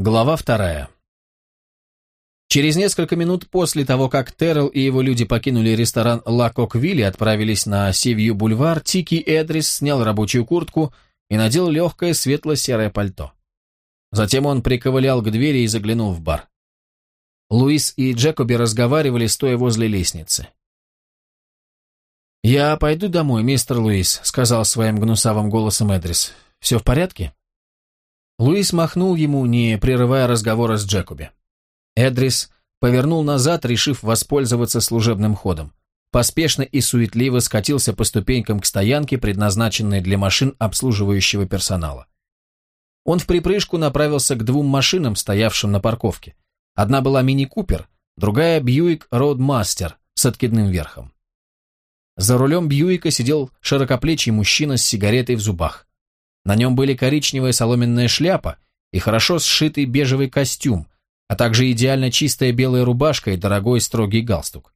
Глава вторая. Через несколько минут после того, как Террell и его люди покинули ресторан «Ла Коквиль» и отправились на Севью-бульвар, Тики Эдрис снял рабочую куртку и надел легкое светло-серое пальто. Затем он приковылял к двери и заглянул в бар. Луис и Джекоби разговаривали, стоя возле лестницы. «Я пойду домой, мистер Луис», — сказал своим гнусавым голосом Эдрис. «Все в порядке?» Луис махнул ему, не прерывая разговора с Джекоби. Эдрис повернул назад, решив воспользоваться служебным ходом. Поспешно и суетливо скатился по ступенькам к стоянке, предназначенной для машин обслуживающего персонала. Он в припрыжку направился к двум машинам, стоявшим на парковке. Одна была мини-купер, другая Бьюик Роудмастер с откидным верхом. За рулем Бьюика сидел широкоплечий мужчина с сигаретой в зубах. На нем были коричневая соломенная шляпа и хорошо сшитый бежевый костюм, а также идеально чистая белая рубашка и дорогой строгий галстук.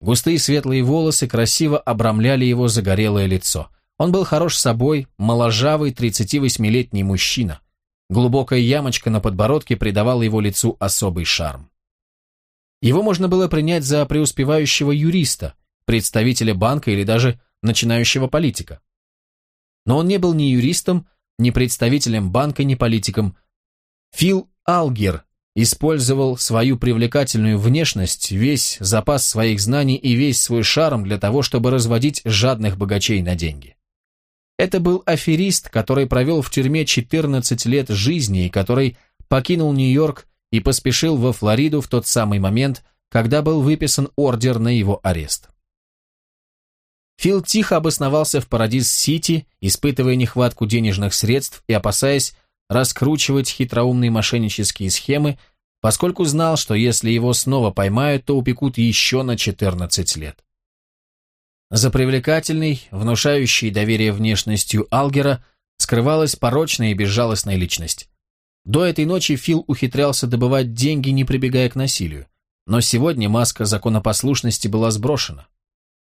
Густые светлые волосы красиво обрамляли его загорелое лицо. Он был хорош собой, моложавый 38-летний мужчина. Глубокая ямочка на подбородке придавала его лицу особый шарм. Его можно было принять за преуспевающего юриста, представителя банка или даже начинающего политика. Но он не был ни юристом, ни представителем банка, ни политиком. Фил Алгер использовал свою привлекательную внешность, весь запас своих знаний и весь свой шарм для того, чтобы разводить жадных богачей на деньги. Это был аферист, который провел в тюрьме 14 лет жизни и который покинул Нью-Йорк и поспешил во Флориду в тот самый момент, когда был выписан ордер на его арест. Фил тихо обосновался в Парадис-Сити, испытывая нехватку денежных средств и опасаясь раскручивать хитроумные мошеннические схемы, поскольку знал, что если его снова поймают, то упекут еще на 14 лет. За привлекательной, внушающей доверие внешностью Алгера скрывалась порочная и безжалостная личность. До этой ночи Фил ухитрялся добывать деньги, не прибегая к насилию. Но сегодня маска законопослушности была сброшена.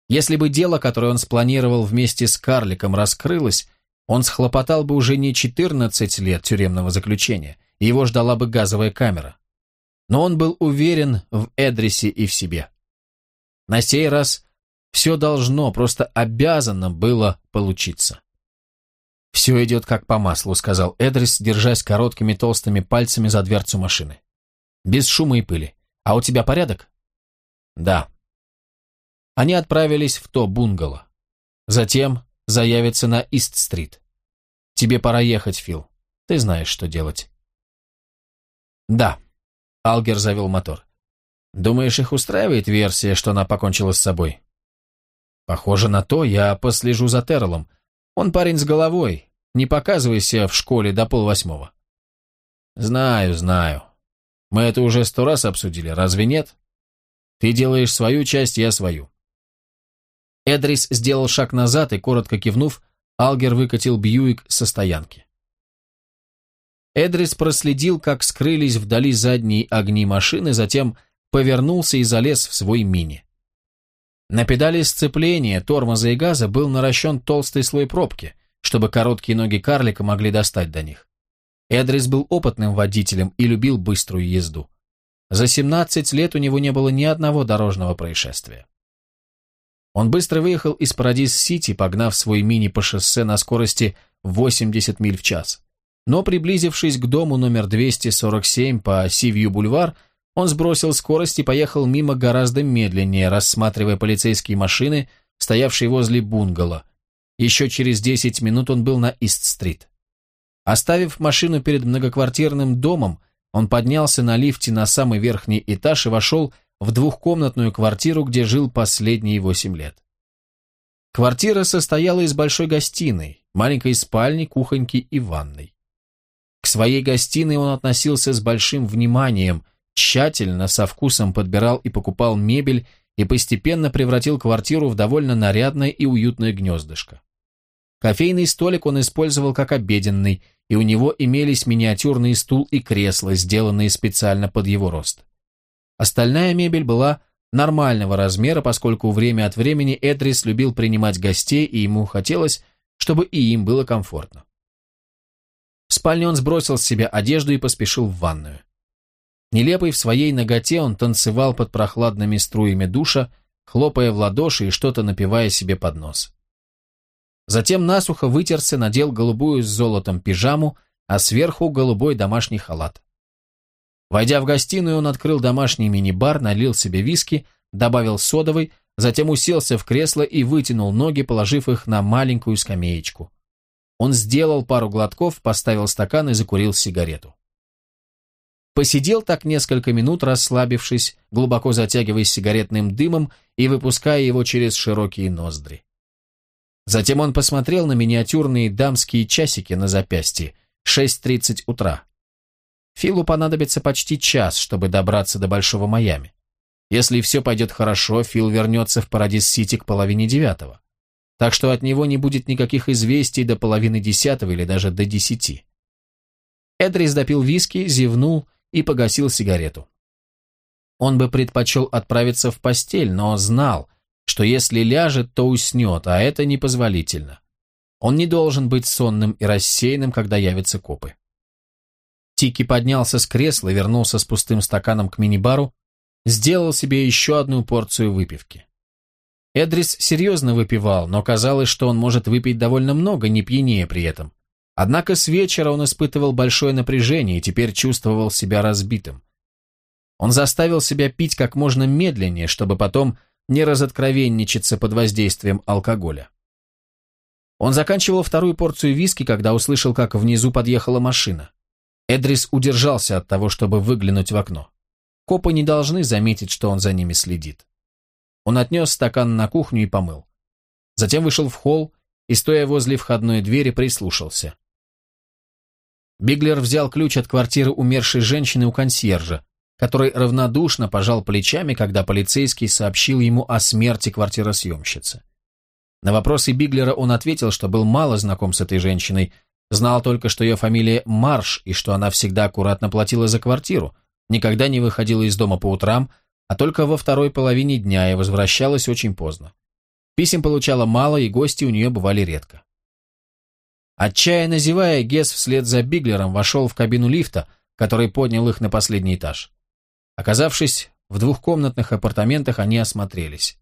Если бы дело, которое он спланировал вместе с карликом, раскрылось, он схлопотал бы уже не 14 лет тюремного заключения, и его ждала бы газовая камера. Но он был уверен в Эдрисе и в себе. На сей раз все должно, просто обязано было получиться. «Все идет как по маслу», — сказал Эдрис, держась короткими толстыми пальцами за дверцу машины. «Без шума и пыли. А у тебя порядок?» «Да», они отправились в то бунгало. Затем заявятся на Ист-стрит. Тебе пора ехать, Фил. Ты знаешь, что делать. Да. Алгер завел мотор. Думаешь, их устраивает версия, что она покончила с собой? Похоже на то, я послежу за Террелом. Он парень с головой. Не показывайся в школе до полвосьмого. Знаю, знаю. Мы это уже сто раз обсудили, разве нет? Ты делаешь свою часть, я свою. Эдрис сделал шаг назад и, коротко кивнув, Алгер выкатил Бьюик со стоянки. Эдрис проследил, как скрылись вдали задние огни машины, затем повернулся и залез в свой мини. На педали сцепления, тормоза и газа был наращен толстый слой пробки, чтобы короткие ноги карлика могли достать до них. Эдрис был опытным водителем и любил быструю езду. За 17 лет у него не было ни одного дорожного происшествия. Он быстро выехал из Парадис-Сити, погнав свой мини по шоссе на скорости 80 миль в час. Но приблизившись к дому номер 247 по Сивью-бульвар, он сбросил скорость и поехал мимо гораздо медленнее, рассматривая полицейские машины, стоявшие возле бунгало. Еще через 10 минут он был на Ист-стрит. Оставив машину перед многоквартирным домом, он поднялся на лифте на самый верхний этаж и вошел в двухкомнатную квартиру, где жил последние восемь лет. Квартира состояла из большой гостиной, маленькой спальни, кухоньки и ванной. К своей гостиной он относился с большим вниманием, тщательно, со вкусом подбирал и покупал мебель и постепенно превратил квартиру в довольно нарядное и уютное гнездышко. Кофейный столик он использовал как обеденный, и у него имелись миниатюрный стул и кресло, сделанные специально под его рост. Остальная мебель была нормального размера, поскольку время от времени Эдрис любил принимать гостей, и ему хотелось, чтобы и им было комфортно. В спальне он сбросил с себя одежду и поспешил в ванную. Нелепый в своей ноготе он танцевал под прохладными струями душа, хлопая в ладоши и что-то напивая себе под нос. Затем насухо вытерся, надел голубую с золотом пижаму, а сверху голубой домашний халат. Войдя в гостиную, он открыл домашний мини-бар, налил себе виски, добавил содовой, затем уселся в кресло и вытянул ноги, положив их на маленькую скамеечку. Он сделал пару глотков, поставил стакан и закурил сигарету. Посидел так несколько минут, расслабившись, глубоко затягиваясь сигаретным дымом и выпуская его через широкие ноздри. Затем он посмотрел на миниатюрные дамские часики на запястье, 6.30 утра. Филу понадобится почти час, чтобы добраться до Большого Майами. Если все пойдет хорошо, Фил вернется в Парадис-Сити к половине девятого. Так что от него не будет никаких известий до половины десятого или даже до десяти. Эдрис допил виски, зевнул и погасил сигарету. Он бы предпочел отправиться в постель, но знал, что если ляжет, то уснет, а это непозволительно. Он не должен быть сонным и рассеянным, когда явятся копы. Тики поднялся с кресла, вернулся с пустым стаканом к мини-бару, сделал себе еще одну порцию выпивки. Эдрис серьезно выпивал, но казалось, что он может выпить довольно много, не пьянее при этом. Однако с вечера он испытывал большое напряжение и теперь чувствовал себя разбитым. Он заставил себя пить как можно медленнее, чтобы потом не разоткровенничаться под воздействием алкоголя. Он заканчивал вторую порцию виски, когда услышал, как внизу подъехала машина. Эдрис удержался от того, чтобы выглянуть в окно. Копы не должны заметить, что он за ними следит. Он отнес стакан на кухню и помыл. Затем вышел в холл и, стоя возле входной двери, прислушался. Биглер взял ключ от квартиры умершей женщины у консьержа, который равнодушно пожал плечами, когда полицейский сообщил ему о смерти квартиросъемщицы. На вопросы Биглера он ответил, что был мало знаком с этой женщиной, знал только, что ее фамилия Марш и что она всегда аккуратно платила за квартиру, никогда не выходила из дома по утрам, а только во второй половине дня и возвращалась очень поздно. Писем получала мало, и гости у нее бывали редко. Отчаянно зевая, Гес вслед за Биглером вошел в кабину лифта, который поднял их на последний этаж. Оказавшись в двухкомнатных апартаментах, они осмотрелись.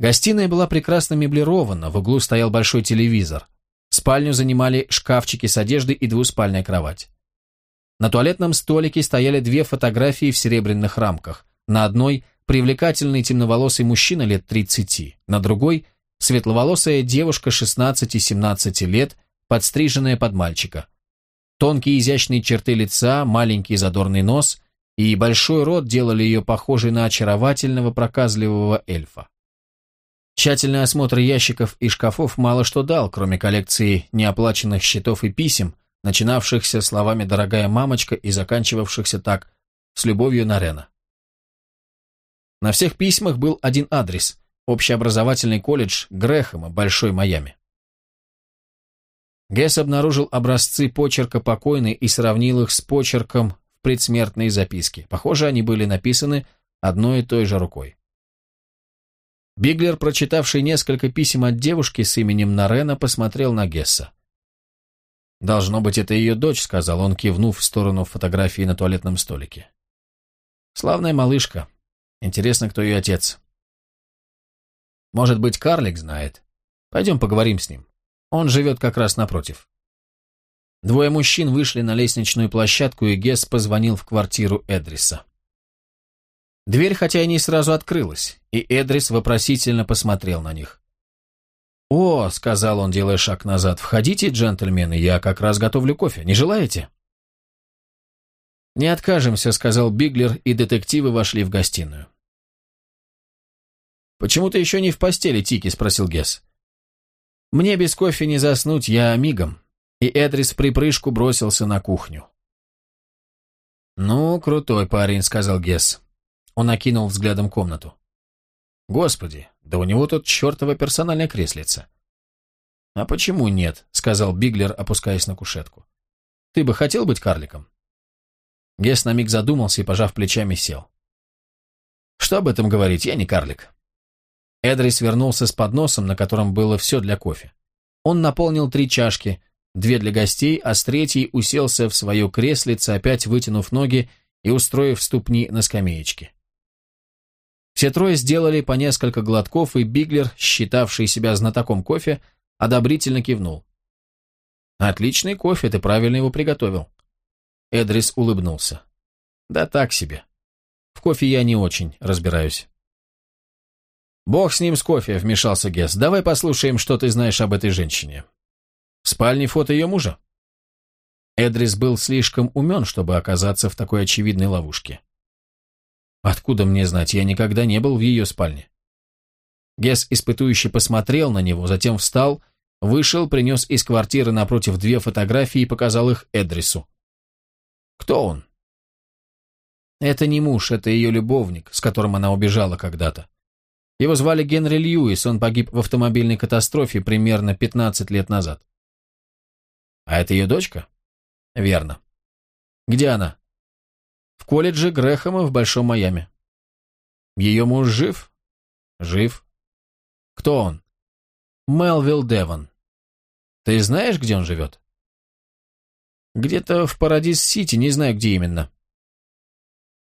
Гостиная была прекрасно меблирована, в углу стоял большой телевизор. Спальню занимали шкафчики с одеждой и двуспальная кровать. На туалетном столике стояли две фотографии в серебряных рамках. На одной – привлекательный темноволосый мужчина лет 30, на другой – светловолосая девушка 16-17 лет, подстриженная под мальчика. Тонкие изящные черты лица, маленький задорный нос и большой рот делали ее похожей на очаровательного проказливого эльфа. Тщательный осмотр ящиков и шкафов мало что дал, кроме коллекции неоплаченных счетов и писем, начинавшихся словами «дорогая мамочка» и заканчивавшихся так «с любовью на Рена». На всех письмах был один адрес – общеобразовательный колледж Грэхэма, Большой Майами. Гесс обнаружил образцы почерка покойной и сравнил их с почерком в предсмертной записке. Похоже, они были написаны одной и той же рукой. Биглер, прочитавший несколько писем от девушки с именем Нарена, посмотрел на Гесса. «Должно быть, это ее дочь», — сказал он, кивнув в сторону фотографии на туалетном столике. «Славная малышка. Интересно, кто ее отец». «Может быть, карлик знает. Пойдем поговорим с ним. Он живет как раз напротив». Двое мужчин вышли на лестничную площадку, и Гесс позвонил в квартиру Эдриса. Дверь, хотя и не сразу открылась, и Эдрис вопросительно посмотрел на них. «О», — сказал он, делая шаг назад, — «входите, джентльмены, я как раз готовлю кофе. Не желаете?» «Не откажемся», — сказал Биглер, и детективы вошли в гостиную. «Почему ты еще не в постели, Тики?» — спросил Гесс. «Мне без кофе не заснуть, я мигом». И Эдрис в припрыжку бросился на кухню. «Ну, крутой парень», — сказал Гесс. Он окинул взглядом комнату. «Господи, да у него тут чертова персональная креслица». «А почему нет?» — сказал Биглер, опускаясь на кушетку. «Ты бы хотел быть карликом?» Гес на миг задумался и, пожав плечами, сел. «Что об этом говорить? Я не карлик». Эдрис вернулся с подносом, на котором было все для кофе. Он наполнил три чашки, две для гостей, а с третьей уселся в свое креслице, опять вытянув ноги и устроив ступни на скамеечке. Все трое сделали по несколько глотков, и Биглер, считавший себя знатоком кофе, одобрительно кивнул. «Отличный кофе, ты правильно его приготовил». Эдрис улыбнулся. «Да так себе. В кофе я не очень разбираюсь». «Бог с ним с кофе», — вмешался Гесс. «Давай послушаем, что ты знаешь об этой женщине». «В спальне фото ее мужа?» Эдрис был слишком умен, чтобы оказаться в такой очевидной ловушке. «Откуда мне знать? Я никогда не был в ее спальне». Гесс испытующе посмотрел на него, затем встал, вышел, принес из квартиры напротив две фотографии и показал их Эдрису. «Кто он?» «Это не муж, это ее любовник, с которым она убежала когда-то. Его звали Генри Льюис, он погиб в автомобильной катастрофе примерно 15 лет назад. А это ее дочка? Верно. Где она? В колледже Грэхэма в Большом Майами. Ее муж жив? Жив. Кто он? Мелвилл Девон. Ты знаешь, где он живет? Где-то в Парадис-Сити, не знаю, где именно.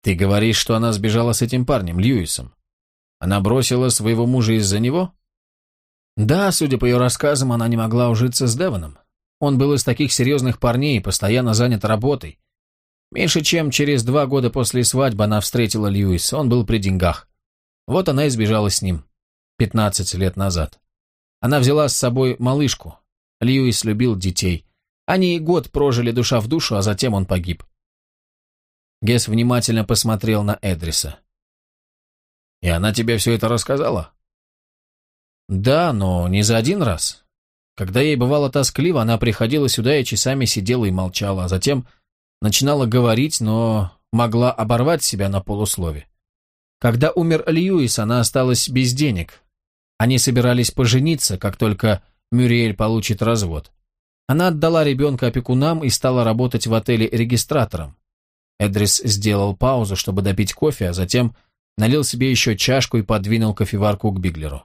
Ты говоришь, что она сбежала с этим парнем, Льюисом. Она бросила своего мужа из-за него? Да, судя по ее рассказам, она не могла ужиться с Девоном. Он был из таких серьезных парней, постоянно занят работой. Меньше чем через два года после свадьбы она встретила Льюис, он был при деньгах. Вот она и сбежала с ним. Пятнадцать лет назад. Она взяла с собой малышку. Льюис любил детей. Они год прожили душа в душу, а затем он погиб. Гес внимательно посмотрел на Эдриса. И она тебе все это рассказала? Да, но не за один раз. Когда ей бывало тоскливо, она приходила сюда и часами сидела и молчала, а затем начинала говорить, но могла оборвать себя на полуслове. Когда умер Льюис, она осталась без денег. Они собирались пожениться, как только Мюриэль получит развод. Она отдала ребенка опекунам и стала работать в отеле регистратором. Эдрис сделал паузу, чтобы допить кофе, а затем налил себе еще чашку и подвинул кофеварку к Биглеру.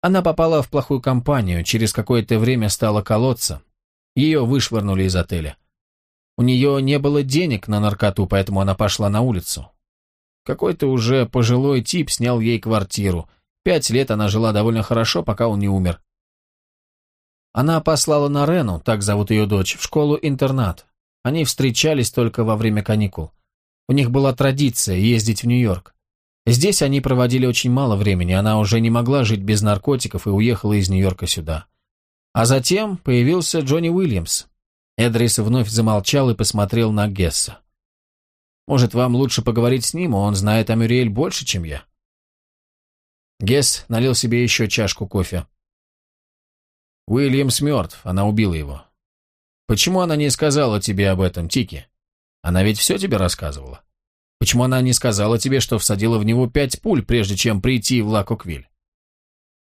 Она попала в плохую компанию, через какое-то время стала колоться. Ее вышвырнули из отеля. У нее не было денег на наркоту, поэтому она пошла на улицу. Какой-то уже пожилой тип снял ей квартиру. Пять лет она жила довольно хорошо, пока он не умер. Она послала на Рену, так зовут ее дочь, в школу-интернат. Они встречались только во время каникул. У них была традиция ездить в Нью-Йорк. Здесь они проводили очень мало времени, она уже не могла жить без наркотиков и уехала из Нью-Йорка сюда. А затем появился Джонни Уильямс. Эдрис вновь замолчал и посмотрел на Гесса. «Может, вам лучше поговорить с ним, он знает о Мюриэль больше, чем я?» Гесс налил себе еще чашку кофе. «Уильямс мертв, она убила его. Почему она не сказала тебе об этом, Тики?» Она ведь все тебе рассказывала. Почему она не сказала тебе, что всадила в него пять пуль, прежде чем прийти в Лакоквиль?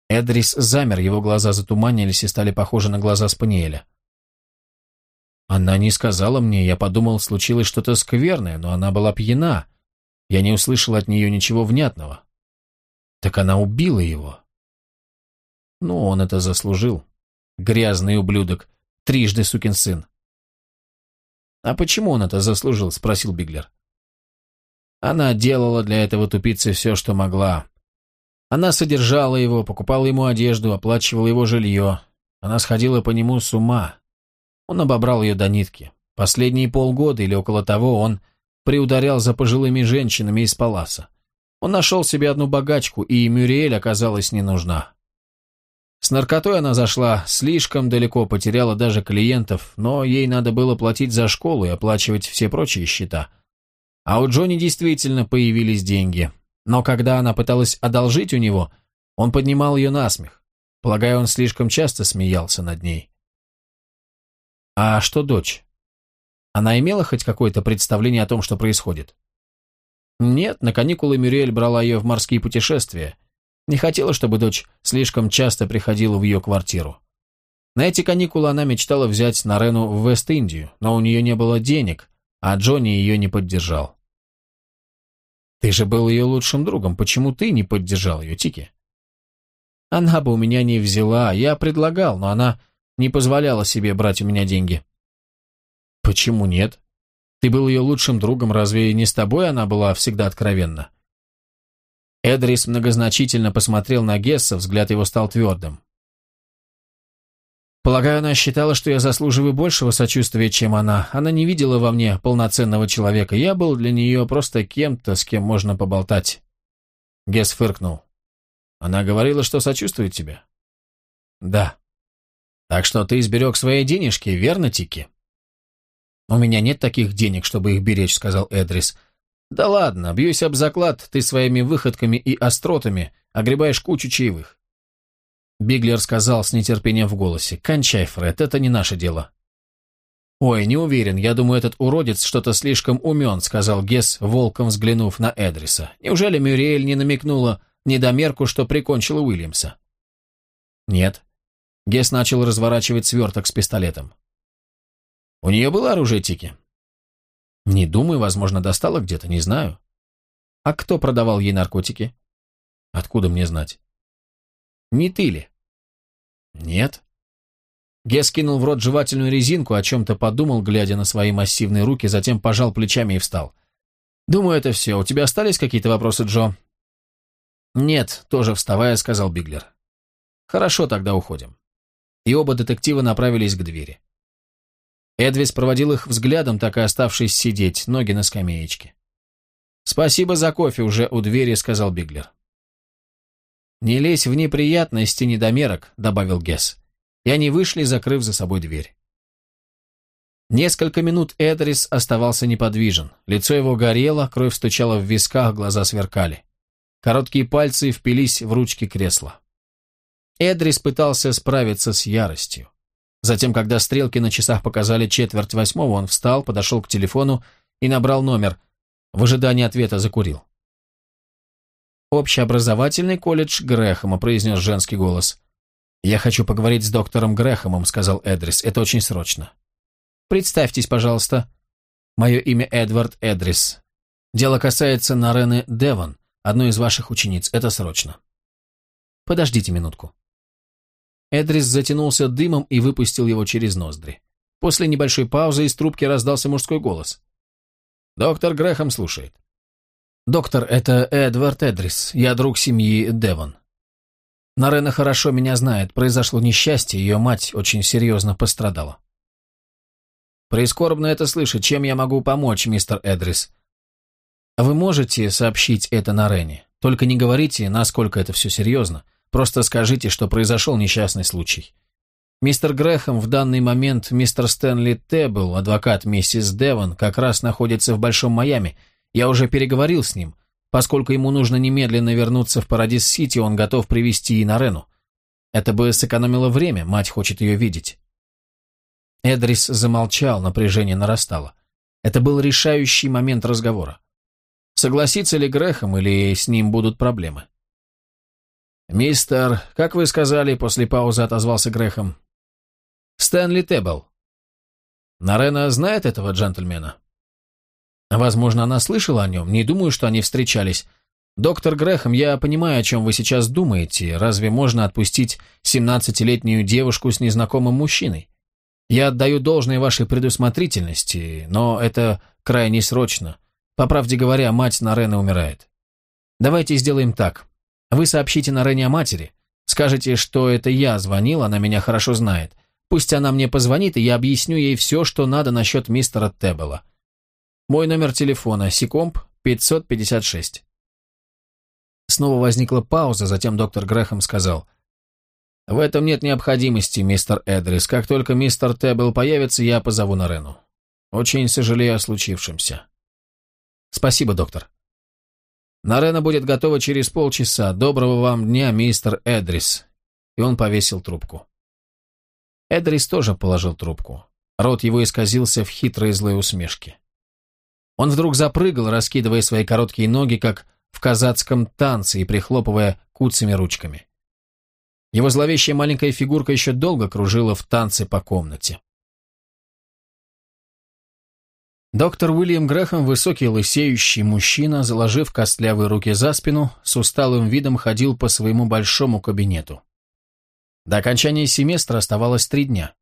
Эдрис замер, его глаза затуманились и стали похожи на глаза Спаниеля. Она не сказала мне, я подумал, случилось что-то скверное, но она была пьяна. Я не услышал от нее ничего внятного. Так она убила его. Ну, он это заслужил. Грязный ублюдок, трижды сукин сын. «А почему он это заслужил?» – спросил Биглер. Она делала для этого тупицы все, что могла. Она содержала его, покупала ему одежду, оплачивала его жилье. Она сходила по нему с ума. Он обобрал ее до нитки. Последние полгода или около того он приударял за пожилыми женщинами из Паласа. Он нашел себе одну богачку, и Мюриэль оказалась не нужна. С наркотой она зашла слишком далеко, потеряла даже клиентов, но ей надо было платить за школу и оплачивать все прочие счета. А у Джонни действительно появились деньги. Но когда она пыталась одолжить у него, он поднимал ее на смех. Полагаю, он слишком часто смеялся над ней. А что дочь? Она имела хоть какое-то представление о том, что происходит? Нет, на каникулы Мюриэль брала ее в морские путешествия, не хотела, чтобы дочь слишком часто приходила в ее квартиру. На эти каникулы она мечтала взять Нарену в Вест-Индию, но у нее не было денег, а Джонни ее не поддержал. «Ты же был ее лучшим другом, почему ты не поддержал ее, Тики?» «Она бы у меня не взяла, я предлагал, но она не позволяла себе брать у меня деньги. Почему нет? Ты был ее лучшим другом, разве не с тобой она была всегда откровенна? Эдрис многозначительно посмотрел на Гесса, взгляд его стал твердым. Полагаю, она считала, что я заслуживаю большего сочувствия, чем она. Она не видела во мне полноценного человека. Я был для нее просто кем-то, с кем можно поболтать. Гесс фыркнул. Она говорила, что сочувствует тебе? Да. Так что ты изберег свои денежки, верно, Тики? У меня нет таких денег, чтобы их беречь, сказал Эдрис. Да ладно, бьюсь об заклад, ты своими выходками и остротами огребаешь кучу чаевых. Биглер сказал с нетерпением в голосе. «Кончай, Фред, это не наше дело». «Ой, не уверен, я думаю, этот уродец что-то слишком умен», сказал Гесс, волком взглянув на Эдриса. «Неужели Мюриэль не намекнула недомерку, что прикончила Уильямса?» «Нет». Гесс начал разворачивать сверток с пистолетом. «У нее было оружие, Тики?» «Не думаю, возможно, достала где-то, не знаю». «А кто продавал ей наркотики?» «Откуда мне знать?» Не ты ли?» «Нет». Гес кинул в рот жевательную резинку, о чем-то подумал, глядя на свои массивные руки, затем пожал плечами и встал. «Думаю, это все. У тебя остались какие-то вопросы, Джо?» «Нет», — тоже вставая, сказал Биглер. «Хорошо, тогда уходим». И оба детектива направились к двери. Эдвис проводил их взглядом, так и оставшись сидеть, ноги на скамеечке. «Спасибо за кофе уже у двери», — сказал Биглер. «Не лезь в неприятности, недомерок», — добавил Гесс. И они вышли, закрыв за собой дверь. Несколько минут Эдрис оставался неподвижен. Лицо его горело, кровь стучала в висках, глаза сверкали. Короткие пальцы впились в ручки кресла. Эдрис пытался справиться с яростью. Затем, когда стрелки на часах показали четверть восьмого, он встал, подошел к телефону и набрал номер. В ожидании ответа закурил. «Общеобразовательный колледж Грэхэма», — произнес женский голос. «Я хочу поговорить с доктором Грэхэмом», — сказал Эдрис. «Это очень срочно». «Представьтесь, пожалуйста». «Мое имя Эдвард Эдрис. Дело касается Нарены Девон, одной из ваших учениц. Это срочно». «Подождите минутку». Эдрис затянулся дымом и выпустил его через ноздри. После небольшой паузы из трубки раздался мужской голос. «Доктор Грэхэм слушает». «Доктор, это Эдвард Эдрис. Я друг семьи Девон. Нарена хорошо меня знает. Произошло несчастье, ее мать очень серьезно пострадала». «Прискорбно это слышать. Чем я могу помочь, мистер Эдрис?» «Вы можете сообщить это Нарене. Только не говорите, насколько это все серьезно. Просто скажите, что произошел несчастный случай. Мистер Грэхэм в данный момент, мистер Стэнли Тебл, адвокат миссис Девон, как раз находится в Большом Майами – я уже переговорил с ним. Поскольку ему нужно немедленно вернуться в Парадис-Сити, он готов привести и Нарену. Это бы сэкономило время, мать хочет ее видеть. Эдрис замолчал, напряжение нарастало. Это был решающий момент разговора. Согласится ли Грехом или с ним будут проблемы? «Мистер, как вы сказали, после паузы отозвался Грехом. «Стэнли Тебл». «Нарена знает этого джентльмена?» Возможно, она слышала о нем, не думаю, что они встречались. Доктор Грэхэм, я понимаю, о чем вы сейчас думаете. Разве можно отпустить семнадцатилетнюю девушку с незнакомым мужчиной? Я отдаю должное вашей предусмотрительности, но это крайне срочно. По правде говоря, мать Нарены умирает. Давайте сделаем так. Вы сообщите Нарене о матери. Скажете, что это я звонил, она меня хорошо знает. Пусть она мне позвонит, и я объясню ей все, что надо насчет мистера Теббела. Мой номер телефона Сикомп 556. Снова возникла пауза, затем доктор Грэхэм сказал. «В этом нет необходимости, мистер Эдрис. Как только мистер Теббл появится, я позову Нарену. Очень сожалею о случившемся». «Спасибо, доктор». «Нарена будет готова через полчаса. Доброго вам дня, мистер Эдрис». И он повесил трубку. Эдрис тоже положил трубку. Рот его исказился в хитрой злой усмешке. Он вдруг запрыгал, раскидывая свои короткие ноги, как в казацком танце, и прихлопывая куцами ручками. Его зловещая маленькая фигурка еще долго кружила в танце по комнате. Доктор Уильям Грэхэм, высокий лысеющий мужчина, заложив костлявые руки за спину, с усталым видом ходил по своему большому кабинету. До окончания семестра оставалось три дня,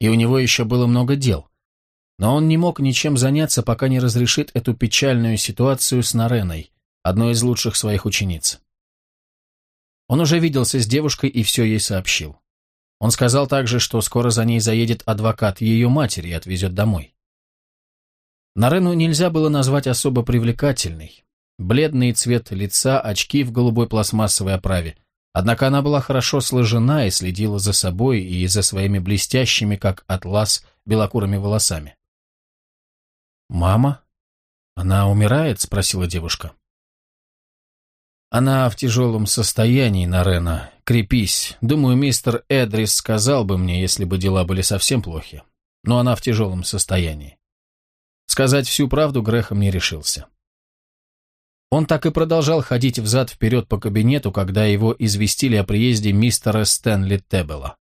и у него еще было много дел. Но он не мог ничем заняться, пока не разрешит эту печальную ситуацию с Нареной, одной из лучших своих учениц. Он уже виделся с девушкой и все ей сообщил. Он сказал также, что скоро за ней заедет адвокат ее матери и отвезет домой. Нарену нельзя было назвать особо привлекательной. Бледный цвет лица, очки в голубой пластмассовой оправе – Однако она была хорошо сложена и следила за собой и за своими блестящими, как атлас, белокурыми волосами. «Мама? Она умирает?» — спросила девушка. «Она в тяжелом состоянии, Нарена. Крепись. Думаю, мистер Эдрис сказал бы мне, если бы дела были совсем плохи. Но она в тяжелом состоянии. Сказать всю правду Грехом не решился. Он так и продолжал ходить взад-вперед по кабинету, когда его известили о приезде мистера Стэнли Теббела.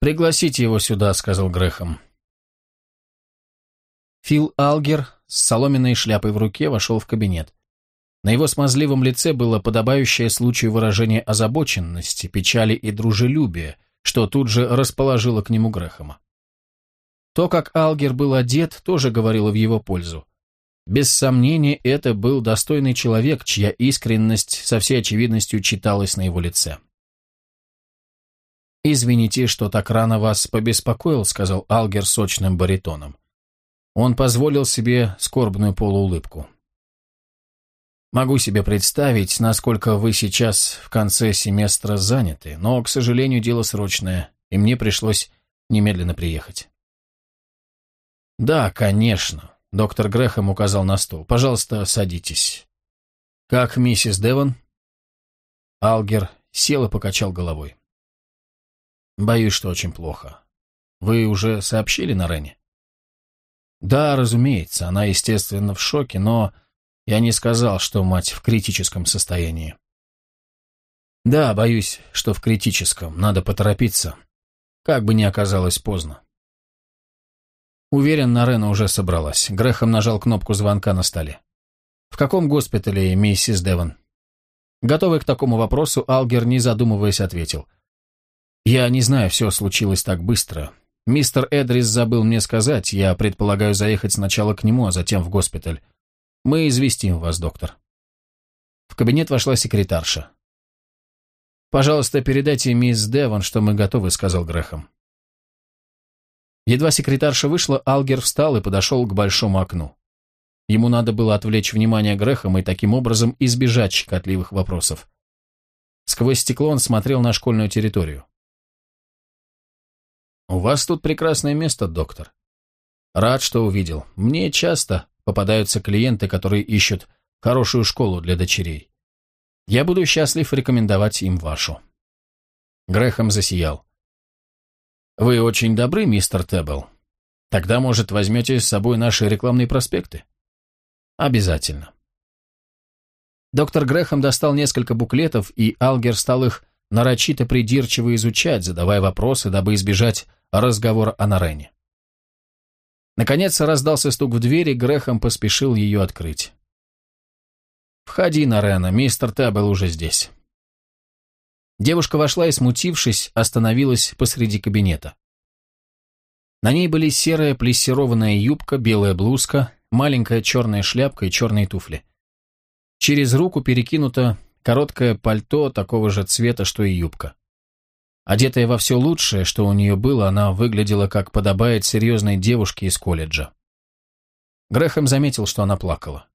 «Пригласите его сюда», — сказал Грехом. Фил Алгер с соломенной шляпой в руке вошел в кабинет. На его смазливом лице было подобающее случаю выражение озабоченности, печали и дружелюбия, что тут же расположило к нему Грехома. То, как Алгер был одет, тоже говорило в его пользу. Без сомнения, это был достойный человек, чья искренность со всей очевидностью читалась на его лице. «Извините, что так рано вас побеспокоил», — сказал Алгер сочным баритоном. Он позволил себе скорбную полуулыбку. «Могу себе представить, насколько вы сейчас в конце семестра заняты, но, к сожалению, дело срочное, и мне пришлось немедленно приехать». «Да, конечно», Доктор Грэхэм указал на стол. «Пожалуйста, садитесь». «Как миссис Девон?» Алгер сел и покачал головой. «Боюсь, что очень плохо. Вы уже сообщили на Рене?» «Да, разумеется, она, естественно, в шоке, но я не сказал, что мать в критическом состоянии». «Да, боюсь, что в критическом. Надо поторопиться. Как бы ни оказалось поздно». Уверен, Нарена уже собралась. Грехом нажал кнопку звонка на столе. «В каком госпитале, миссис Девон?» Готовый к такому вопросу, Алгер, не задумываясь, ответил. «Я не знаю, все случилось так быстро. Мистер Эдрис забыл мне сказать, я предполагаю заехать сначала к нему, а затем в госпиталь. Мы известим вас, доктор». В кабинет вошла секретарша. «Пожалуйста, передайте мисс Девон, что мы готовы», — сказал Грехом. Едва секретарша вышла, Алгер встал и подошел к большому окну. Ему надо было отвлечь внимание Грехом и таким образом избежать щекотливых вопросов. Сквозь стекло он смотрел на школьную территорию. «У вас тут прекрасное место, доктор. Рад, что увидел. Мне часто попадаются клиенты, которые ищут хорошую школу для дочерей. Я буду счастлив рекомендовать им вашу». Грехом засиял. «Вы очень добры, мистер Теббл. Тогда, может, возьмете с собой наши рекламные проспекты?» «Обязательно». Доктор Грэхэм достал несколько буклетов, и Алгер стал их нарочито придирчиво изучать, задавая вопросы, дабы избежать разговора о Нарене. Наконец раздался стук в дверь, и Грэхэм поспешил ее открыть. «Входи, Нарена, мистер Теббл уже здесь». Девушка вошла и, смутившись, остановилась посреди кабинета. На ней были серая плессированная юбка, белая блузка, маленькая черная шляпка и черные туфли. Через руку перекинуто короткое пальто такого же цвета, что и юбка. Одетая во все лучшее, что у нее было, она выглядела, как подобает серьезной девушке из колледжа. Грехом заметил, что она плакала.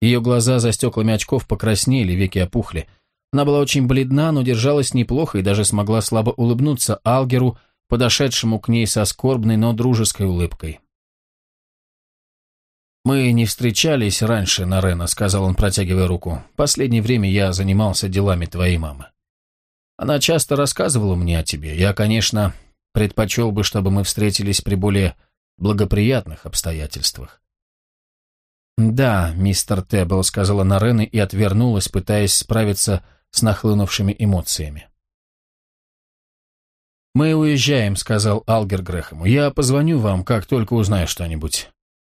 Ее глаза за стеклами очков покраснели, веки опухли – она была очень бледна, но держалась неплохо и даже смогла слабо улыбнуться Алгеру, подошедшему к ней со скорбной, но дружеской улыбкой. «Мы не встречались раньше, Нарена», — сказал он, протягивая руку. «Последнее время я занимался делами твоей мамы. Она часто рассказывала мне о тебе. Я, конечно, предпочел бы, чтобы мы встретились при более благоприятных обстоятельствах. «Да, мистер Теббл», — сказала Нарена и отвернулась, пытаясь справиться с нахлынувшими эмоциями. «Мы уезжаем», — сказал Алгер Грэхэму. «Я позвоню вам, как только узнаю что-нибудь».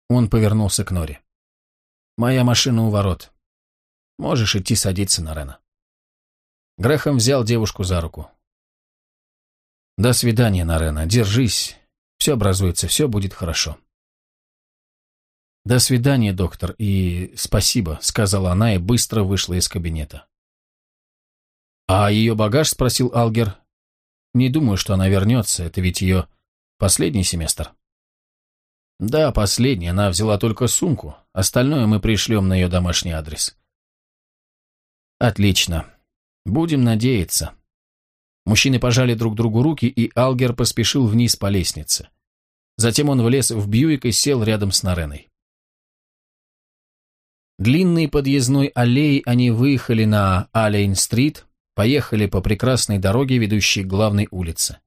Он повернулся к Норе. «Моя машина у ворот. Можешь идти садиться на Рена». Грэхэм взял девушку за руку. «До свидания, Нарена. Держись. Все образуется, все будет хорошо». «До свидания, доктор, и спасибо», — сказала она и быстро вышла из кабинета. «А ее багаж?» — спросил Алгер. «Не думаю, что она вернется, это ведь ее последний семестр». «Да, последний, она взяла только сумку, остальное мы пришлем на ее домашний адрес». «Отлично. Будем надеяться». Мужчины пожали друг другу руки, и Алгер поспешил вниз по лестнице. Затем он влез в Бьюик и сел рядом с Нареной. Длинной подъездной аллеей они выехали на Алейн-стрит, поехали по прекрасной дороге, ведущей к главной улице.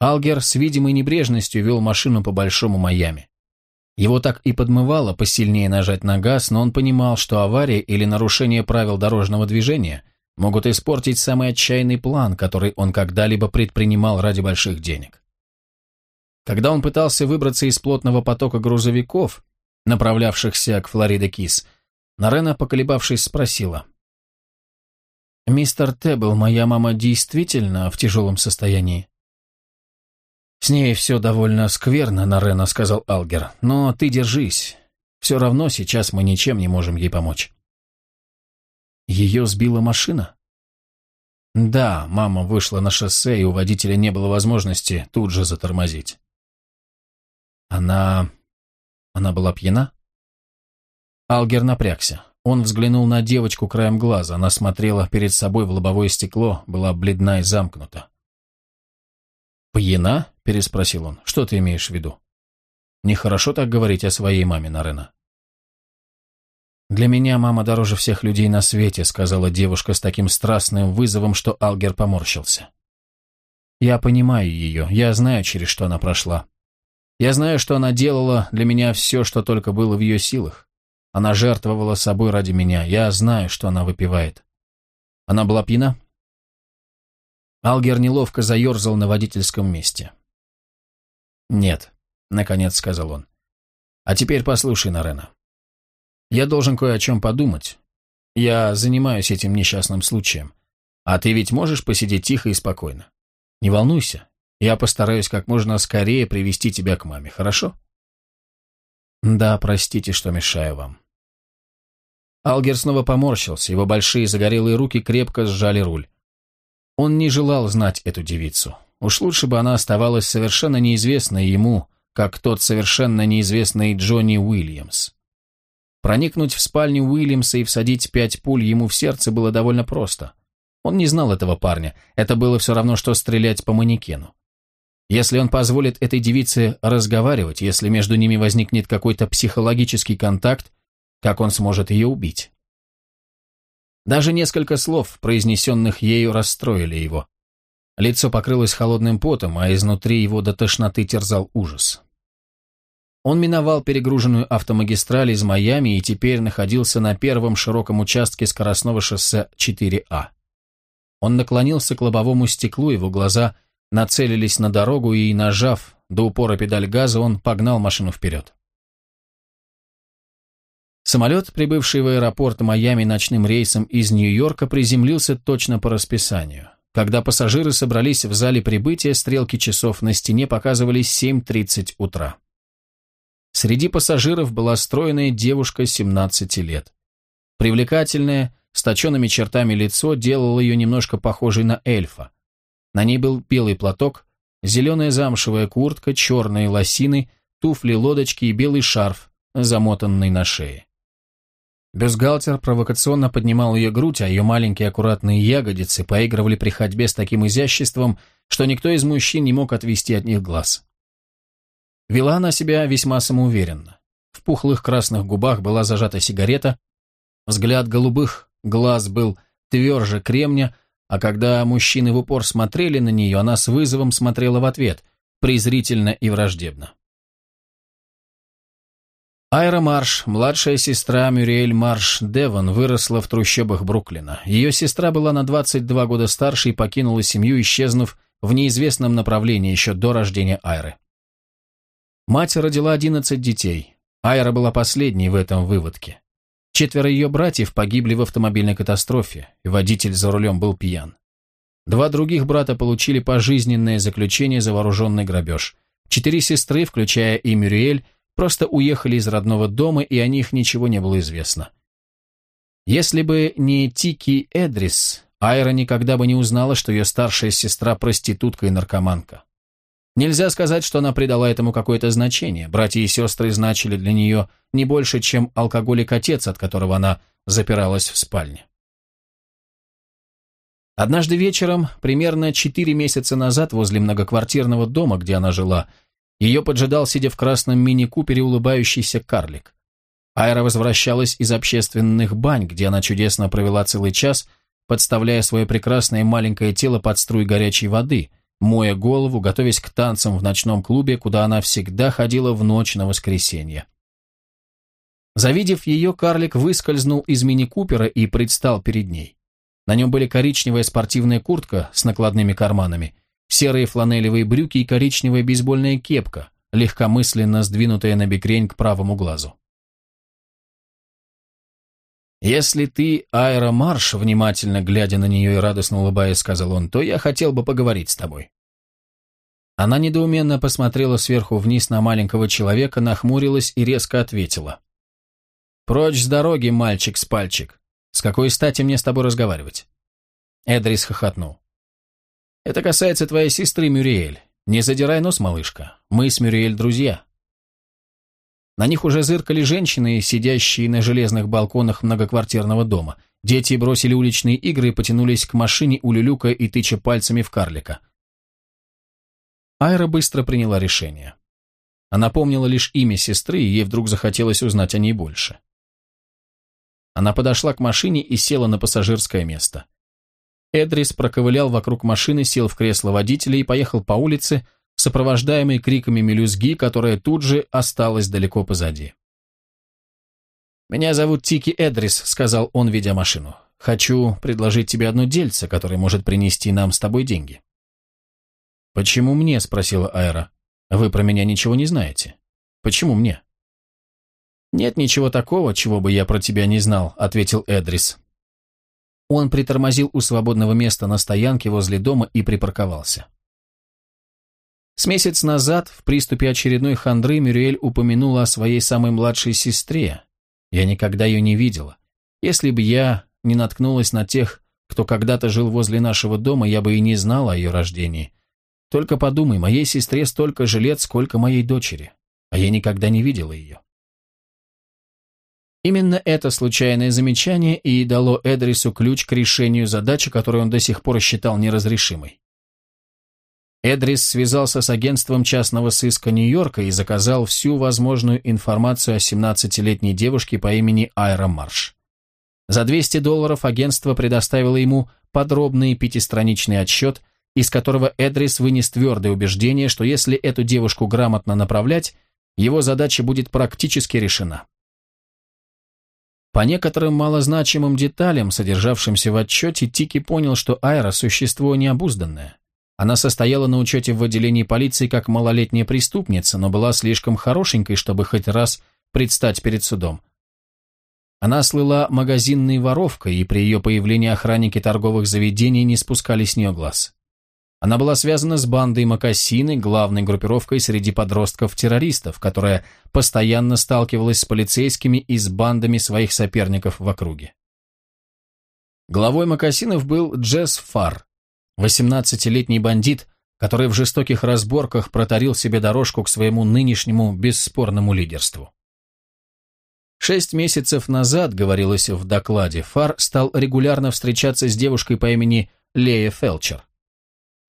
Алгер с видимой небрежностью вел машину по Большому Майами. Его так и подмывало посильнее нажать на газ, но он понимал, что авария или нарушение правил дорожного движения могут испортить самый отчаянный план, который он когда-либо предпринимал ради больших денег. Когда он пытался выбраться из плотного потока грузовиков, направлявшихся к Флорида-Кис, Нарена, поколебавшись, спросила. «Мистер Тебл, моя мама действительно в тяжелом состоянии?» «С ней все довольно скверно, Нарена», — сказал Алгер, — «но ты держись. Все равно сейчас мы ничем не можем ей помочь». «Ее сбила машина?» «Да, мама вышла на шоссе, и у водителя не было возможности тут же затормозить». «Она она была пьяна? Алгер напрягся. Он взглянул на девочку краем глаза. Она смотрела перед собой в лобовое стекло, была бледна и замкнута. «Пьяна?» – переспросил он. «Что ты имеешь в виду?» «Нехорошо так говорить о своей маме, Нарена». «Для меня мама дороже всех людей на свете», – сказала девушка с таким страстным вызовом, что Алгер поморщился. «Я понимаю ее, я знаю, через что она прошла. Я знаю, что она делала для меня все, что только было в ее силах. Она жертвовала собой ради меня. Я знаю, что она выпивает. Она была пьяна? Алгер неловко заерзал на водительском месте. «Нет», — наконец сказал он. «А теперь послушай, Нарена. Я должен кое о чем подумать. Я занимаюсь этим несчастным случаем. А ты ведь можешь посидеть тихо и спокойно? Не волнуйся, я постараюсь как можно скорее привести тебя к маме, хорошо? Да, простите, что мешаю вам. Алгер снова поморщился, его большие загорелые руки крепко сжали руль. Он не желал знать эту девицу. Уж лучше бы она оставалась совершенно неизвестной ему, как тот совершенно неизвестный Джонни Уильямс. Проникнуть в спальню Уильямса и всадить пять пуль ему в сердце было довольно просто. Он не знал этого парня, это было все равно, что стрелять по манекену. Если он позволит этой девице разговаривать, если между ними возникнет какой-то психологический контакт, как он сможет ее убить? Даже несколько слов, произнесенных ею, расстроили его. Лицо покрылось холодным потом, а изнутри его до тошноты терзал ужас. Он миновал перегруженную автомагистраль из Майами и теперь находился на первом широком участке скоростного шоссе 4А. Он наклонился к лобовому стеклу, его глаза – нацелились на дорогу и, нажав до упора педаль газа, он погнал машину вперед. Самолет, прибывший в аэропорт Майами ночным рейсом из Нью-Йорка, приземлился точно по расписанию. Когда пассажиры собрались в зале прибытия, стрелки часов на стене показывали 7.30 утра. Среди пассажиров была стройная девушка 17 лет. Привлекательное, с точенными чертами лицо делало ее немножко похожей на эльфа. На ней был белый платок, зеленая замшевая куртка, черные лосины, туфли-лодочки и белый шарф, замотанный на шее. Бюстгальтер провокационно поднимал ее грудь, а ее маленькие аккуратные ягодицы поигрывали при ходьбе с таким изяществом, что никто из мужчин не мог отвести от них глаз. Вела она себя весьма самоуверенно. В пухлых красных губах была зажата сигарета, взгляд голубых глаз был тверже кремня, а когда мужчины в упор смотрели на нее, она с вызовом смотрела в ответ, презрительно и враждебно. Айра Марш, младшая сестра Мюриэль Марш Девон, выросла в трущобах Бруклина. Ее сестра была на 22 года старше и покинула семью, исчезнув в неизвестном направлении еще до рождения Айры. Мать родила 11 детей. Айра была последней в этом выводке. Четверо ее братьев погибли в автомобильной катастрофе, и водитель за рулем был пьян. Два других брата получили пожизненное заключение за вооруженный грабеж. Четыре сестры, включая и Мюриэль, просто уехали из родного дома, и о них ничего не было известно. Если бы не Тики Эдрис, Айра никогда бы не узнала, что ее старшая сестра проститутка и наркоманка. Нельзя сказать, что она придала этому какое-то значение. Братья и сестры значили для нее не больше, чем алкоголик-отец, от которого она запиралась в спальне. Однажды вечером, примерно четыре месяца назад, возле многоквартирного дома, где она жила, ее поджидал, сидя в красном мини-купере, улыбающийся карлик. Айра возвращалась из общественных бань, где она чудесно провела целый час, подставляя свое прекрасное маленькое тело под струй горячей воды – моя голову, готовясь к танцам в ночном клубе, куда она всегда ходила в ночь на воскресенье. Завидев ее, карлик выскользнул из мини-купера и предстал перед ней. На нем были коричневая спортивная куртка с накладными карманами, серые фланелевые брюки и коричневая бейсбольная кепка, легкомысленно сдвинутая на бекрень к правому глазу. «Если ты аэромарш», внимательно глядя на нее и радостно улыбаясь, сказал он, то я хотел бы поговорить с тобой. Она недоуменно посмотрела сверху вниз на маленького человека, нахмурилась и резко ответила. «Прочь с дороги, мальчик с пальчик. С какой стати мне с тобой разговаривать?» Эдрис хохотнул. «Это касается твоей сестры Мюриэль. Не задирай нос, малышка. Мы с Мюриэль друзья. На них уже зыркали женщины, сидящие на железных балконах многоквартирного дома. Дети бросили уличные игры и потянулись к машине у Люлюка и тыча пальцами в карлика. Айра быстро приняла решение. Она помнила лишь имя сестры, и ей вдруг захотелось узнать о ней больше. Она подошла к машине и села на пассажирское место. Эдрис проковылял вокруг машины, сел в кресло водителя и поехал по улице, сопровождаемый криками мелюзги, которая тут же осталась далеко позади. «Меня зовут Тики Эдрис», — сказал он, ведя машину. «Хочу предложить тебе одно дельце, которое может принести нам с тобой деньги». «Почему мне?» — спросила Айра. «Вы про меня ничего не знаете. Почему мне?» «Нет ничего такого, чего бы я про тебя не знал», — ответил Эдрис. Он притормозил у свободного места на стоянке возле дома и припарковался. С месяц назад, в приступе очередной хандры, Мюриэль упомянула о своей самой младшей сестре. Я никогда ее не видела. Если бы я не наткнулась на тех, кто когда-то жил возле нашего дома, я бы и не знала о ее рождении. Только подумай, моей сестре столько же лет, сколько моей дочери, а я никогда не видела ее. Именно это случайное замечание и дало Эдрису ключ к решению задачи, которую он до сих пор считал неразрешимой. Эдрис связался с агентством частного сыска Нью-Йорка и заказал всю возможную информацию о 17-летней девушке по имени Айра Марш. За 200 долларов агентство предоставило ему подробный пятистраничный отчет, из которого Эдрис вынес твердое убеждение, что если эту девушку грамотно направлять, его задача будет практически решена. По некоторым малозначимым деталям, содержавшимся в отчете, Тики понял, что Айра – существо необузданное. Она состояла на учете в отделении полиции как малолетняя преступница, но была слишком хорошенькой, чтобы хоть раз предстать перед судом. Она слыла магазинной воровкой, и при ее появлении охранники торговых заведений не спускали с нее глаз. Она была связана с бандой Макасины, главной группировкой среди подростков-террористов, которая постоянно сталкивалась с полицейскими и с бандами своих соперников в округе. Главой Макасинов был Джесс Фар, Восемнадцатилетний бандит, который в жестоких разборках протарил себе дорожку к своему нынешнему бесспорному лидерству. Шесть месяцев назад, говорилось в докладе, Фар стал регулярно встречаться с девушкой по имени Лея Фелчер.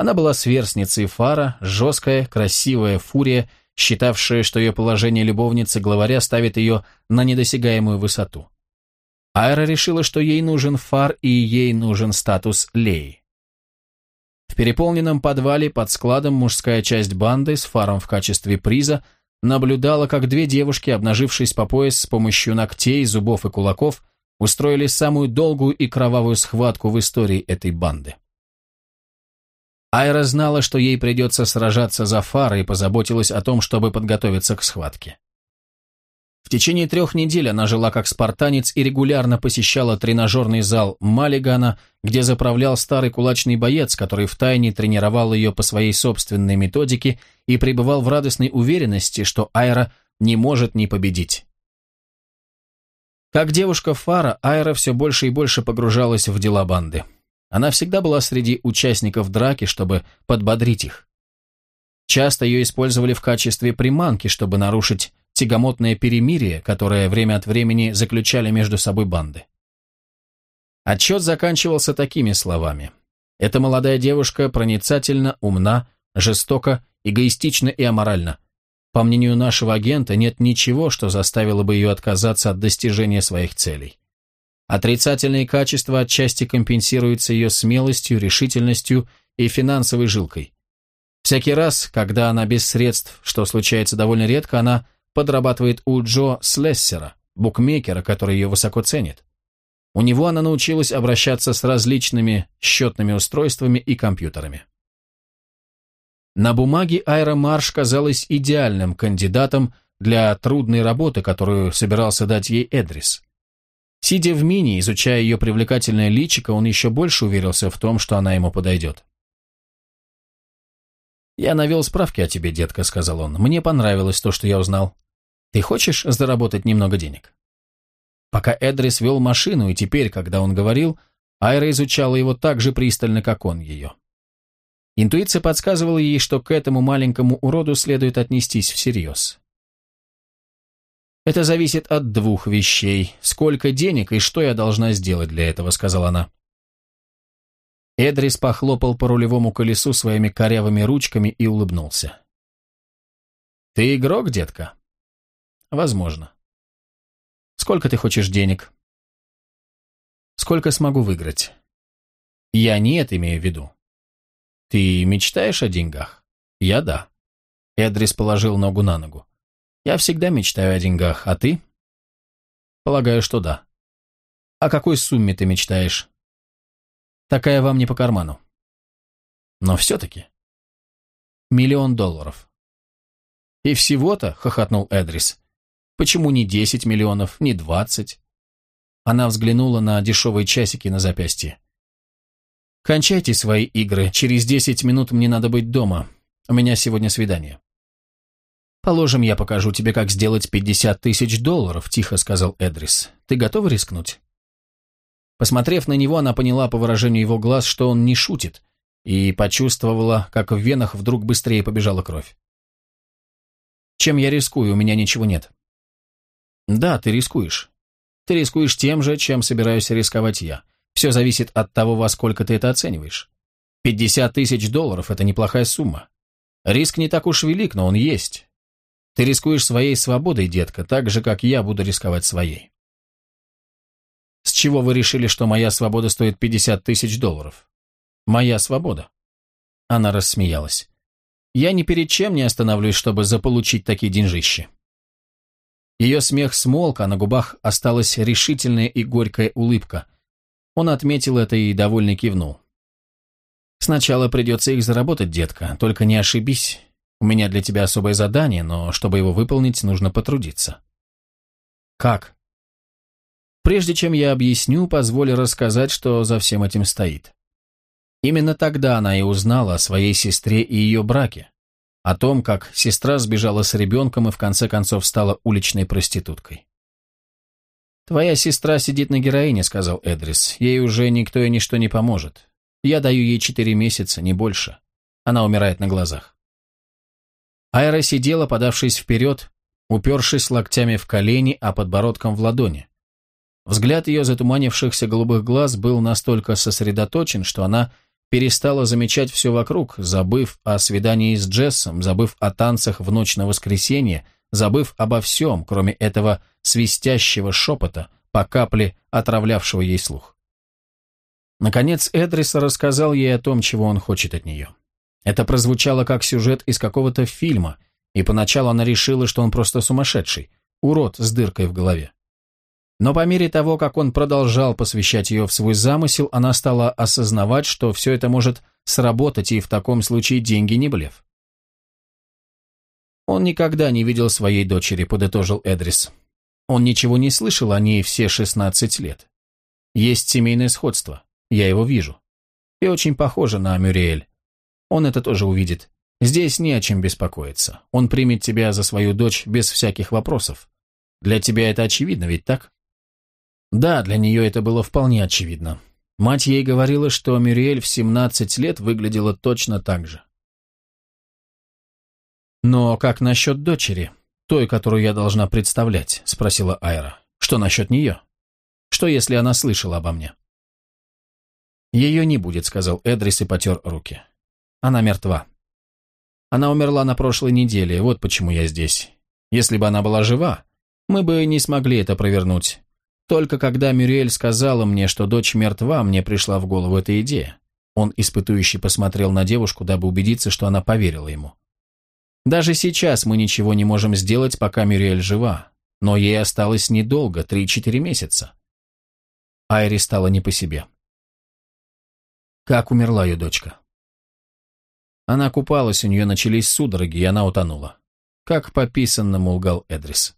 Она была сверстницей Фара, жесткая, красивая фурия, считавшая, что ее положение любовницы главаря ставит ее на недосягаемую высоту. Айра решила, что ей нужен Фар и ей нужен статус Леи. В переполненном подвале под складом мужская часть банды с фаром в качестве приза наблюдала, как две девушки, обнажившись по пояс с помощью ногтей, зубов и кулаков, устроили самую долгую и кровавую схватку в истории этой банды. Айра знала, что ей придется сражаться за фары и позаботилась о том, чтобы подготовиться к схватке. В течение трех недель она жила как спартанец и регулярно посещала тренажерный зал Маллигана, где заправлял старый кулачный боец, который втайне тренировал ее по своей собственной методике и пребывал в радостной уверенности, что Айра не может не победить. Как девушка Фара, Айра все больше и больше погружалась в дела банды. Она всегда была среди участников драки, чтобы подбодрить их. Часто ее использовали в качестве приманки, чтобы нарушить тягомотное перемирие, которое время от времени заключали между собой банды. Отчет заканчивался такими словами. Эта молодая девушка проницательно, умна, жестока, эгоистична и аморальна. По мнению нашего агента, нет ничего, что заставило бы ее отказаться от достижения своих целей. Отрицательные качества отчасти компенсируются ее смелостью, решительностью и финансовой жилкой. Всякий раз, когда она без средств, что случается довольно редко, она подрабатывает у Джо Слессера, букмекера, который ее высоко ценит. У него она научилась обращаться с различными счетными устройствами и компьютерами. На бумаге Айра Марш казалась идеальным кандидатом для трудной работы, которую собирался дать ей Эдрис. Сидя в мини, изучая ее привлекательное личико, он еще больше уверился в том, что она ему подойдет. «Я навел справки о тебе, детка», — сказал он. «Мне понравилось то, что я узнал. Ты хочешь заработать немного денег?» Пока Эдрис вел машину, и теперь, когда он говорил, Айра изучала его так же пристально, как он ее. Интуиция подсказывала ей, что к этому маленькому уроду следует отнестись всерьез. «Это зависит от двух вещей. Сколько денег и что я должна сделать для этого», — сказала она. Эдрис похлопал по рулевому колесу своими корявыми ручками и улыбнулся. «Ты игрок, детка?» «Возможно. Сколько ты хочешь денег?» «Сколько смогу выиграть?» «Я не это имею в виду. «Ты мечтаешь о деньгах?» «Я да». Эдрис положил ногу на ногу. «Я всегда мечтаю о деньгах, а ты?» «Полагаю, что да». «О какой сумме ты мечтаешь?» «Такая вам не по карману». «Но все-таки». «Миллион долларов». «И всего-то?» — хохотнул Эдрис. «Почему не десять миллионов, не двадцать?» Она взглянула на дешевые часики на запястье. Кончайте свои игры. Через десять минут мне надо быть дома. У меня сегодня свидание. Положим, я покажу тебе, как сделать пятьдесят тысяч долларов, тихо сказал Эдрис. Ты готова рискнуть? Посмотрев на него, она поняла по выражению его глаз, что он не шутит, и почувствовала, как в венах вдруг быстрее побежала кровь. Чем я рискую, у меня ничего нет. Да, ты рискуешь. Ты рискуешь тем же, чем собираюсь рисковать я. Все зависит от того, во сколько ты это оцениваешь. 50 тысяч долларов – это неплохая сумма. Риск не так уж велик, но он есть. Ты рискуешь своей свободой, детка, так же, как я буду рисковать своей. С чего вы решили, что моя свобода стоит 50 тысяч долларов? Моя свобода. Она рассмеялась. Я ни перед чем не остановлюсь, чтобы заполучить такие деньжищи. Ее смех смолк, а на губах осталась решительная и горькая улыбка, он отметил это и довольно кивнул. «Сначала придется их заработать, детка, только не ошибись. У меня для тебя особое задание, но чтобы его выполнить, нужно потрудиться». «Как?» «Прежде чем я объясню, позволь рассказать, что за всем этим стоит». Именно тогда она и узнала о своей сестре и ее браке, о том, как сестра сбежала с ребенком и в конце концов стала уличной проституткой. «Твоя сестра сидит на героине», — сказал Эдрис. «Ей уже никто и ничто не поможет. Я даю ей четыре месяца, не больше. Она умирает на глазах». Айра сидела, подавшись вперед, упершись локтями в колени, а подбородком в ладони. Взгляд ее затуманившихся голубых глаз был настолько сосредоточен, что она перестала замечать все вокруг, забыв о свидании с Джессом, забыв о танцах в ночь на воскресенье, забыв обо всем, кроме этого свистящего шепота, по капле отравлявшего ей слух. Наконец Эдрис рассказал ей о том, чего он хочет от нее. Это прозвучало как сюжет из какого-то фильма, и поначалу она решила, что он просто сумасшедший, урод с дыркой в голове. Но по мере того, как он продолжал посвящать ее в свой замысел, она стала осознавать, что все это может сработать, и в таком случае деньги не блеф. «Он никогда не видел своей дочери», — подытожил Эдрис. Он ничего не слышал о ней все 16 лет. Есть семейное сходство, я его вижу. Ты очень похожа на Мюриэль. Он это тоже увидит. Здесь не о чем беспокоиться. Он примет тебя за свою дочь без всяких вопросов. Для тебя это очевидно, ведь так? Да, для нее это было вполне очевидно. Мать ей говорила, что Мюриэль в 17 лет выглядела точно так же. «Но как насчет дочери, той, которую я должна представлять?» – спросила Айра. «Что насчет нее? Что, если она слышала обо мне?» «Ее не будет», – сказал Эдрис и потер руки. «Она мертва. Она умерла на прошлой неделе, вот почему я здесь. Если бы она была жива, мы бы не смогли это провернуть. Только когда Мюриэль сказала мне, что дочь мертва, мне пришла в голову эта идея. Он испытующий посмотрел на девушку, дабы убедиться, что она поверила ему. Даже сейчас мы ничего не можем сделать, пока Мюриэль жива, но ей осталось недолго, 3-4 месяца. Айри стала не по себе. Как умерла ее дочка? Она купалась, у нее начались судороги, и она утонула. Как по писанному лгал Эдрис.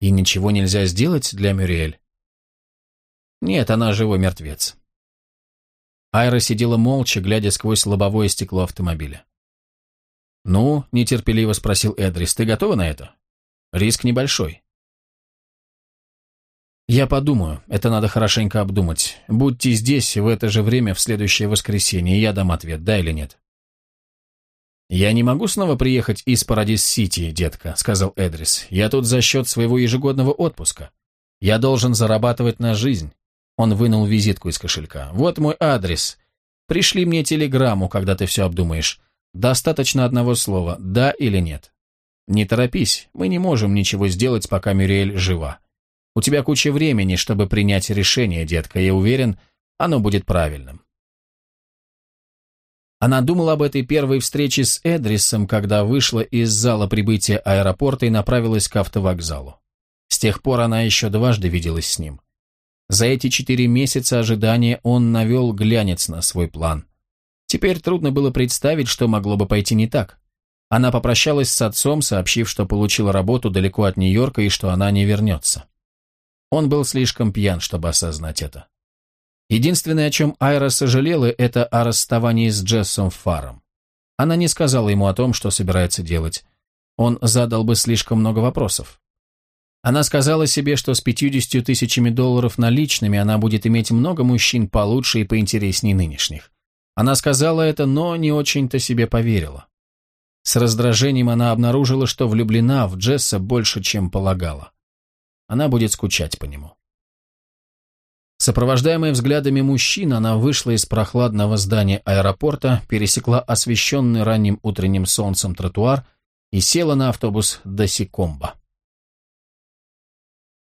И ничего нельзя сделать для Мюриэль? Нет, она живой мертвец. Айра сидела молча, глядя сквозь лобовое стекло автомобиля. «Ну?» – нетерпеливо спросил Эдрис. «Ты готова на это? Риск небольшой». «Я подумаю. Это надо хорошенько обдумать. Будьте здесь в это же время в следующее воскресенье, и я дам ответ, да или нет». «Я не могу снова приехать из Парадис-Сити, детка», — сказал Эдрис. «Я тут за счет своего ежегодного отпуска. Я должен зарабатывать на жизнь». Он вынул визитку из кошелька. «Вот мой адрес. Пришли мне телеграмму, когда ты все обдумаешь. Достаточно одного слова «да» или «нет». Не торопись, мы не можем ничего сделать, пока Мюриэль жива. У тебя куча времени, чтобы принять решение, детка, я уверен, оно будет правильным. Она думала об этой первой встрече с Эдрисом, когда вышла из зала прибытия аэропорта и направилась к автовокзалу. С тех пор она еще дважды виделась с ним. За эти четыре месяца ожидания он навел глянец на свой план. Теперь трудно было представить, что могло бы пойти не так. Она попрощалась с отцом, сообщив, что получила работу далеко от Нью-Йорка и что она не вернется. Он был слишком пьян, чтобы осознать это. Единственное, о чем Айра сожалела, это о расставании с Джессом Фаром. Она не сказала ему о том, что собирается делать. Он задал бы слишком много вопросов. Она сказала себе, что с 50 тысячами долларов наличными она будет иметь много мужчин получше и поинтереснее нынешних. Она сказала это, но не очень-то себе поверила. С раздражением она обнаружила, что влюблена в Джесса больше, чем полагала. Она будет скучать по нему. Сопровождаемая взглядами мужчин, она вышла из прохладного здания аэропорта, пересекла освещенный ранним утренним солнцем тротуар и села на автобус до Сикомба.